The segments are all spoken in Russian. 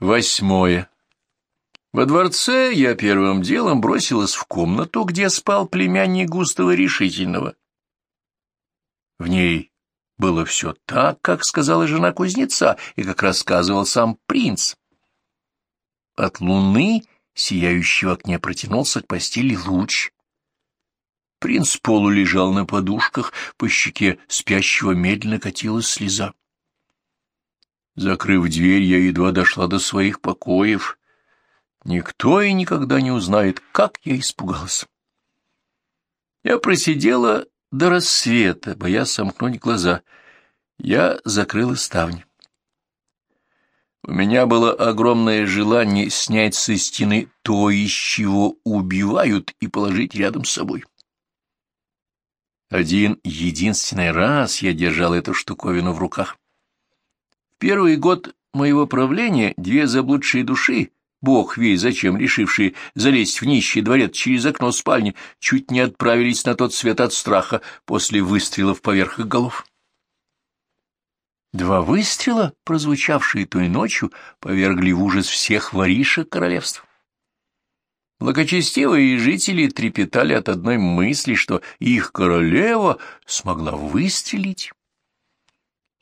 Восьмое. Во дворце я первым делом бросилась в комнату, где спал племянник Густава Решительного. В ней было все так, как сказала жена кузнеца и как рассказывал сам принц. От луны, сияющего окне, протянулся к постели луч. Принц полу лежал на подушках, по щеке спящего медленно катилась слеза. Закрыв дверь, я едва дошла до своих покоев. Никто и никогда не узнает, как я испугалась. Я просидела до рассвета, боясь сомкнуть глаза. Я закрыла ставни. У меня было огромное желание снять со стены то, из чего убивают, и положить рядом с собой. Один единственный раз я держал эту штуковину в руках. Первый год моего правления две заблудшие души, бог весь зачем решившие залезть в нищий дворец через окно спальни, чуть не отправились на тот свет от страха после выстрелов поверх их голов. Два выстрела, прозвучавшие той ночью, повергли в ужас всех воришек королевств. Благочестивые жители трепетали от одной мысли, что их королева смогла выстрелить.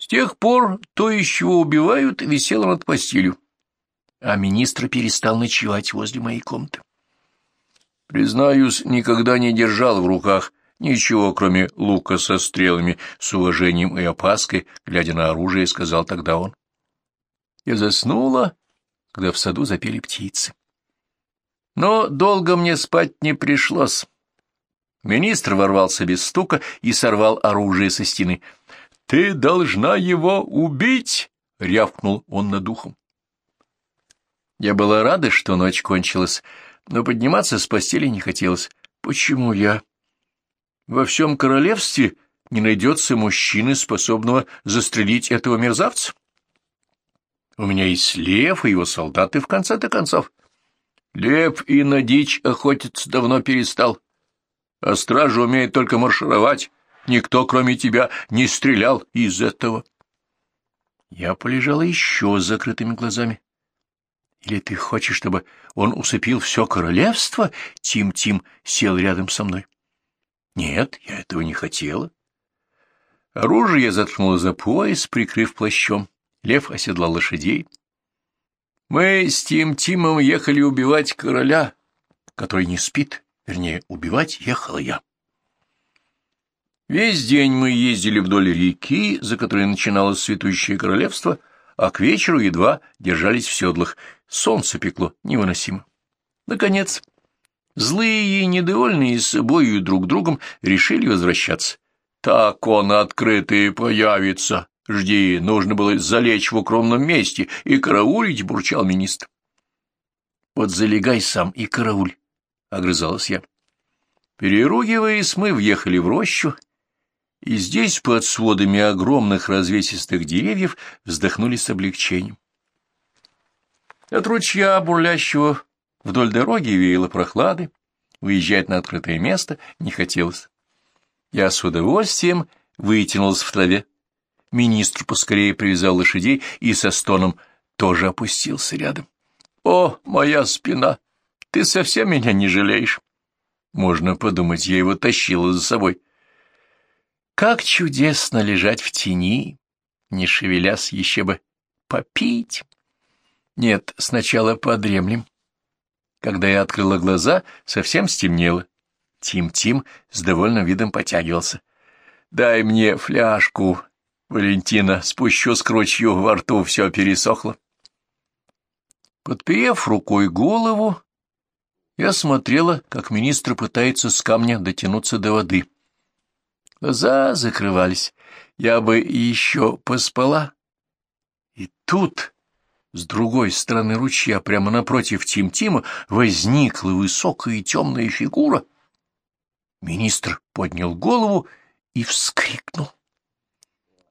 С тех пор то, из чего убивают, висело над постелью, а министр перестал ночевать возле моей комнаты. Признаюсь, никогда не держал в руках ничего, кроме лука со стрелами, с уважением и опаской, глядя на оружие, сказал тогда он. Я заснула, когда в саду запели птицы. Но долго мне спать не пришлось. Министр ворвался без стука и сорвал оружие со стены. «Ты должна его убить!» — рявкнул он над духом. Я была рада, что ночь кончилась, но подниматься с постели не хотелось. Почему я? Во всем королевстве не найдется мужчины, способного застрелить этого мерзавца. У меня есть лев и его солдаты в конце-то концов. Лев и на дичь охотиться давно перестал, а стража умеет только маршировать. Никто, кроме тебя, не стрелял из этого. Я полежала еще с закрытыми глазами. Или ты хочешь, чтобы он усыпил все королевство? Тим-Тим сел рядом со мной. Нет, я этого не хотела. Оружие я заткнула за пояс, прикрыв плащом. Лев оседлал лошадей. Мы с Тим-Тимом ехали убивать короля, который не спит. Вернее, убивать ехала я. Весь день мы ездили вдоль реки, за которой начиналось цветущее королевство, а к вечеру едва держались в седлах. Солнце пекло невыносимо. Наконец, злые и недовольные собою и друг другом решили возвращаться. Так он открытый появится. Жди, нужно было залечь в укромном месте и караулить, бурчал министр. Вот залегай сам и карауль, — огрызалась я. Переругиваясь, мы въехали в рощу, и здесь под сводами огромных развесистых деревьев вздохнули с облегчением. От ручья, бурлящего вдоль дороги, веяло прохлады, выезжать на открытое место не хотелось. Я с удовольствием вытянулся в траве. Министр поскорее привязал лошадей и со стоном тоже опустился рядом. «О, моя спина! Ты совсем меня не жалеешь?» Можно подумать, я его тащила за собой. Как чудесно лежать в тени, не шевелясь еще бы попить. Нет, сначала подремлем. Когда я открыла глаза, совсем стемнело. Тим-Тим с довольным видом потягивался. «Дай мне фляжку, Валентина, спущу скручью, во рту все пересохло». Подперев рукой голову, я смотрела, как министр пытается с камня дотянуться до воды. Глаза закрывались. Я бы еще поспала. И тут, с другой стороны ручья, прямо напротив Тим-Тима, возникла высокая и темная фигура. Министр поднял голову и вскрикнул.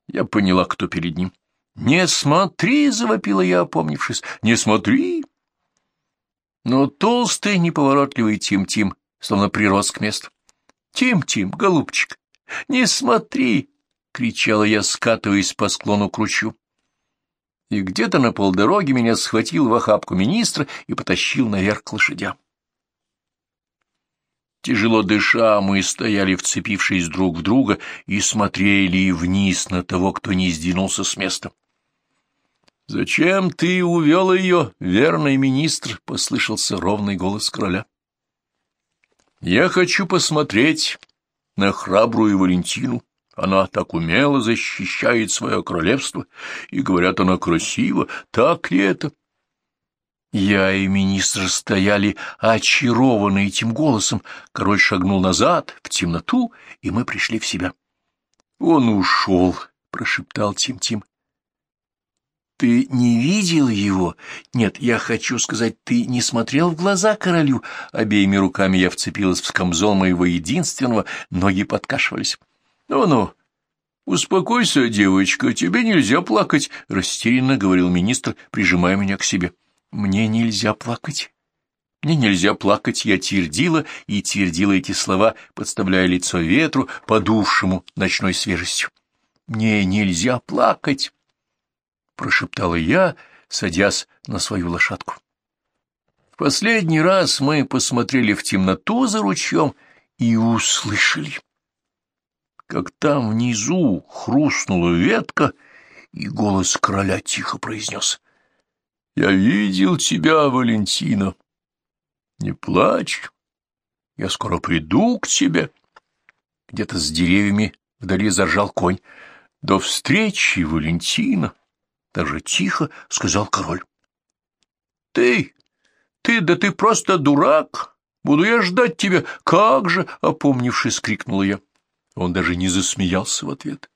Я поняла, кто перед ним. «Не смотри!» — завопила я, опомнившись. «Не смотри!» Но толстый, неповоротливый Тим-Тим словно прирос к месту. «Тим-Тим, голубчик, «Не смотри!» — кричала я, скатываясь по склону к ручью. и где-то на полдороги меня схватил в охапку министра и потащил наверх к лошадям. Тяжело дыша, мы стояли, вцепившись друг в друга, и смотрели вниз на того, кто не сдвинулся с места. — Зачем ты увел ее, верный министр? — послышался ровный голос короля. — Я хочу посмотреть на храбрую Валентину. Она так умело защищает свое королевство, и, говорят, она красива. Так ли это? Я и министр стояли очарованные этим голосом. Король шагнул назад, в темноту, и мы пришли в себя. — Он ушел, — прошептал Тим-Тим. — Ты не видел его? Нет, я хочу сказать, ты не смотрел в глаза королю? Обеими руками я вцепилась в скамзол моего единственного, ноги подкашивались. «Ну-ну, успокойся, девочка, тебе нельзя плакать», — растерянно говорил министр, прижимая меня к себе. «Мне нельзя плакать». Мне нельзя плакать, я твердила и твердила эти слова, подставляя лицо ветру, подувшему ночной свежестью. «Мне нельзя плакать», — прошептала я, садясь на свою лошадку. В последний раз мы посмотрели в темноту за ручьем и услышали как там внизу хрустнула ветка, и голос короля тихо произнес. — Я видел тебя, Валентина. Не плачь, я скоро приду к тебе. Где-то с деревьями вдали заржал конь. — До встречи, Валентина! — даже тихо сказал король. — Ты, ты, да ты просто дурак! Буду я ждать тебя! Как же! — опомнившись, крикнула я. Он даже не засмеялся в ответ.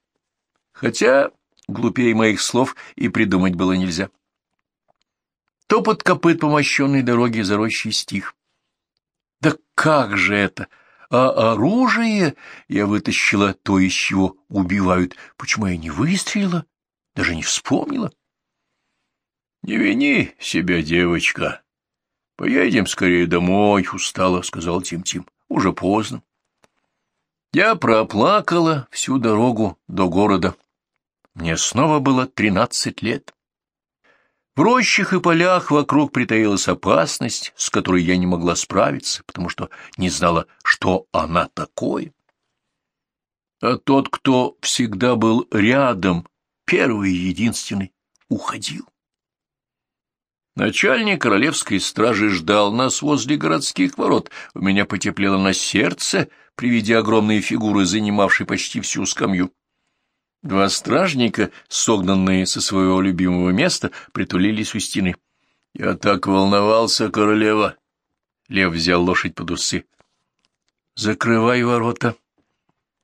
Хотя глупее моих слов и придумать было нельзя. Топот копыт по мощенной дороге за рощей стих. Да как же это? А оружие я вытащила то, из чего убивают. Почему я не выстрелила? Даже не вспомнила. Не вини себя, девочка. Поедем скорее домой, устала, сказал Тим-Тим. Уже поздно. Я проплакала всю дорогу до города. Мне снова было тринадцать лет. В рощах и полях вокруг притаилась опасность, с которой я не могла справиться, потому что не знала, что она такое. А тот, кто всегда был рядом, первый и единственный, уходил. Начальник королевской стражи ждал нас возле городских ворот. У меня потеплело на сердце при виде огромной фигуры, занимавшей почти всю скамью. Два стражника, согнанные со своего любимого места, притулились у стены. — Я так волновался, королева! Лев взял лошадь под усы. — Закрывай ворота.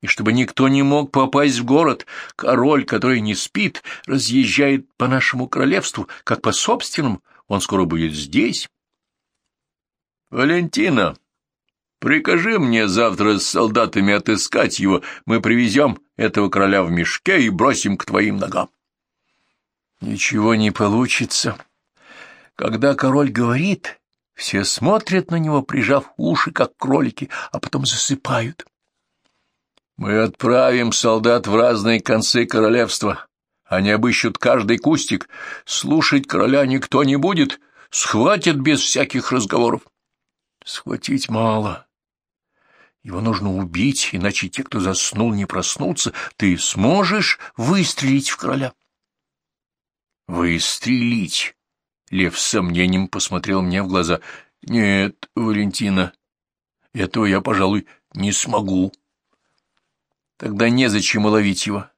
И чтобы никто не мог попасть в город, король, который не спит, разъезжает по нашему королевству, как по собственному, он скоро будет здесь. — Валентина! Прикажи мне завтра с солдатами отыскать его, мы привезем этого короля в мешке и бросим к твоим ногам. Ничего не получится. Когда король говорит, все смотрят на него, прижав уши, как кролики, а потом засыпают. Мы отправим солдат в разные концы королевства. Они обыщут каждый кустик. Слушать короля никто не будет, схватят без всяких разговоров. Схватить мало. Его нужно убить, иначе те, кто заснул, не проснутся. Ты сможешь выстрелить в короля? Выстрелить? Лев с сомнением посмотрел мне в глаза. Нет, Валентина, этого я, пожалуй, не смогу. Тогда незачем ловить его.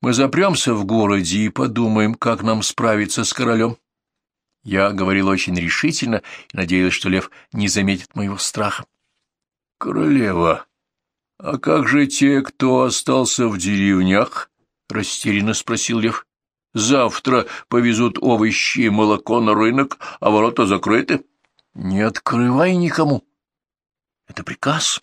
Мы запремся в городе и подумаем, как нам справиться с королем. Я говорил очень решительно и надеялась, что лев не заметит моего страха. Королева, а как же те, кто остался в деревнях? — растерянно спросил Лев. — Завтра повезут овощи и молоко на рынок, а ворота закрыты. — Не открывай никому. Это приказ.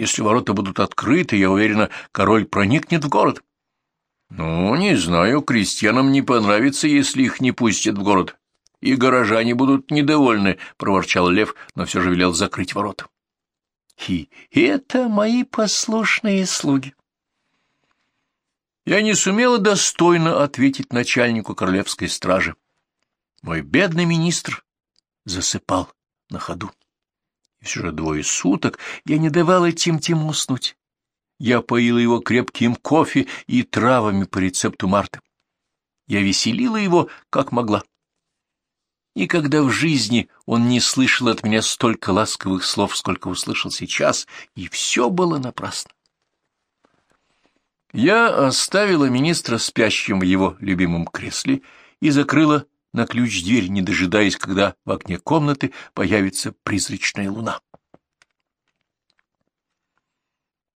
Если ворота будут открыты, я уверена, король проникнет в город. — Ну, не знаю, крестьянам не понравится, если их не пустят в город. И горожане будут недовольны, — проворчал Лев, но все же велел закрыть ворота. И это мои послушные слуги. Я не сумела достойно ответить начальнику королевской стражи. Мой бедный министр засыпал на ходу. И все же двое суток я не давала Тим-Тиму уснуть. Я поила его крепким кофе и травами по рецепту Марты. Я веселила его, как могла. Никогда в жизни он не слышал от меня столько ласковых слов, сколько услышал сейчас, и все было напрасно. Я оставила министра спящим в его любимом кресле и закрыла на ключ дверь, не дожидаясь, когда в окне комнаты появится призрачная луна.